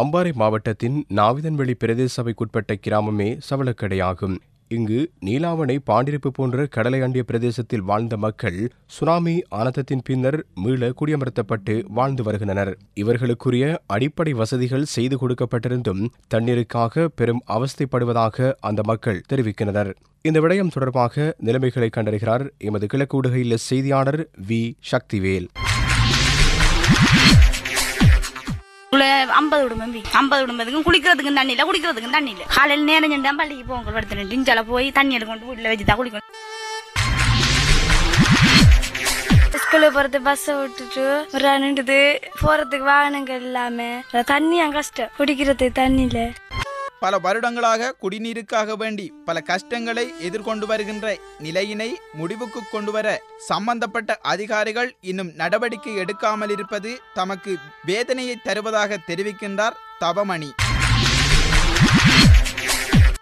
அம்பாறை மாவட்டத்தின் நாவிதன்வெளி பிரதேச சபைக்குட்பட்ட கிராமமே சவளக்கடையாகும் இங்கு நீலாவணை பாண்டிருப்பு போன்ற கடலை அண்டிய பிரதேசத்தில் வாழ்ந்த மக்கள் சுனாமி ஆனந்தத்தின் பின்னர் மீள குடியமர்த்தப்பட்டு வாழ்ந்து வருகின்றனர். இவர்களுக்குரிய அடிப்படை வசதிகள் செய்து கொடுக்கப்பட்டிருந்தும் தண்ணீருக்காக பெரும் அவஸ்தைப்படுவதாக அந்த மக்கள் தெரிவிக்கின்றனர். இந்த விடயம் தொடர்பாக நிலைமைகளை கண்டறிகிறார் எமது கிழக்கு ஊடக செய்தியாளர் வி. சக்திவேல். ஐம்பது ஐம்பது குடும்பம் ஐம்பது குடும்பத்துக்கும் குளிக்கிறதுக்கு தண்ணி இல்லை குடிக்கிறதுக்கும் தண்ணி இல்லை. காலையில் நேரம் செஞ்சா பள்ளிக்கு போங்க படுத்து டிஞ்சால போய் தண்ணி எடுக்கொண்டு வீட்டில் வச்சு தான் குளிக்கணும். ஸ்கூலில் போறது பஸ்ஸை விட்டுட்டு ஒரு நின்றுது போறதுக்கு வாகனங்கள் இல்லாம தண்ணி கஷ்டம். குடிக்கிறதுக்கு தண்ணி பல வருடங்களாக குடிநீருக்காக வேண்டி பல கஷ்டங்களை எதிர்கொண்டு வருகின்ற நிலையினை முடிவுக்கு கொண்டு வர சம்பந்தப்பட்ட அதிகாரிகள் இன்னும் நடவடிக்கை எடுக்காமல் இருப்பது தமக்கு வேதனையை தருவதாக தெரிவிக்கின்றார் தவமணி.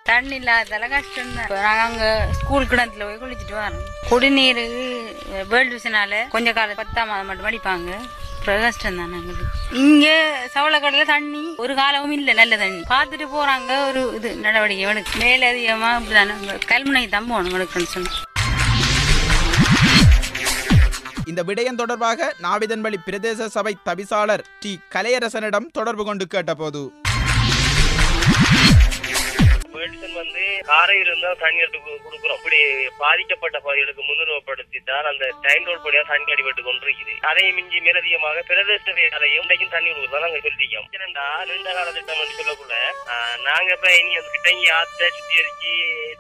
தண்ணி இல்லாதால கஷ்டம் நாங்கள் அங்கே ஸ்கூல் கிணத்துல போய் குளிச்சுட்டு வரோம். குடிநீர் வேர்ல்டு விஷனால கொஞ்ச காலம் பத்தாம் மாதம் மட்டும் அடிப்பாங்க. பிரகஷ்டம் கஷ்டம் தான் எங்களுக்கு. இங்கே சவளக்கடையில் தண்ணி ஒரு காலமும் இல்லை நல்ல தண்ணி. பார்த்துட்டு போகிறாங்க ஒரு இது நடவடிக்கை. எனக்கு மேல அதிகமா இப்படிதானே. கல்முனை தான் போகணும் எடுக்கணும்னு சொன்னேன் இந்த விடயம் தொடர்பாக நாவிதன்வழி பிரதேச சபை தவிசாளர் டி. கலையரசனிடம் தொடர்பு கொண்டு கேட்டபோது காரையில் இருந்தா தண்ணி எடுத்து கொடுக்குறோம். இப்படி பாதிக்கப்பட்ட பகுதிகளுக்கு முன்னுரிமைப்படுத்தி தான் அந்த டைம் ரோல் படியா தண்ணி அடிபட்டு கொண்டிருக்குது. அதையும் மிஞ்சி மேலதிகமாக பிரதேச அதையும் இன்றைக்கும் தண்ணி கொடுக்குறதா நாங்க சொல்லிக்கோம் ஏன்னா நீண்ட கால திட்டம் என்று சொல்லக்குள்ள ஆஹ், நாங்க இப்ப இனி அந்த கிட்டங்கி ஆத்த சுத்திகரிச்சு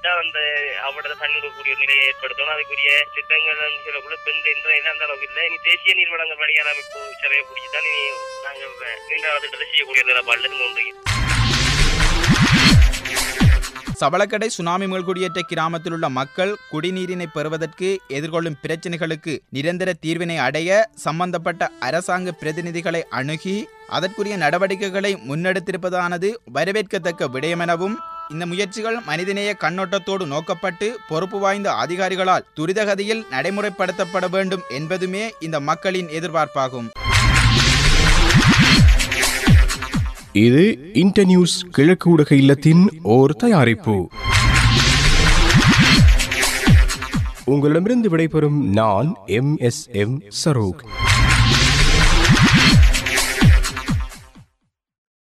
தான் அந்த அவட தண்ணி கொடுக்கக்கூடிய நிலையை ஏற்படுத்தணும். அதுக்குரிய திட்டங்கள் சொல்லக்குள்ள இப்ப இந்த இந்த அந்த அளவுக்கு இல்லை. இனி தேசிய நீர்வளங்கள் வழியான அமைப்பு செலவை பிடிச்சி தான் இனி நாங்க நீண்ட கால திட்டத்தை செய்யக்கூடிய நிலப்பாடுல இருந்து கொண்டிருக்கிறோம் சவளக்கடை சுனாமி மீள்குடியேற்ற கிராமத்தில் உள்ள மக்கள் குடிநீரினை பெறுவதற்கு எதிர்கொள்ளும் பிரச்சினைகளுக்கு நிரந்தர தீர்வினை அடைய சம்பந்தப்பட்ட அரசாங்க பிரதிநிதிகளை அணுகி அதற்குரிய நடவடிக்கைகளை முன்னெடுத்திருப்பதானது வரவேற்கத்தக்க விடயமெனவும் இந்த முயற்சிகள் மனிதநேய கண்ணோட்டத்தோடு நோக்கப்பட்டு பொறுப்பு வாய்ந்த அதிகாரிகளால் துரிதகதியில் நடைமுறைப்படுத்தப்பட வேண்டும் என்பதுமே இந்த மக்களின் எதிர்பார்ப்பாகும். இது இன்டர்நியூஸ் கிழக்கு ஊடக இல்லத்தின் ஓர் தயாரிப்பு. உங்களிடமிருந்து விடைபெறும் நான் எம் எஸ் எம் சரோக்.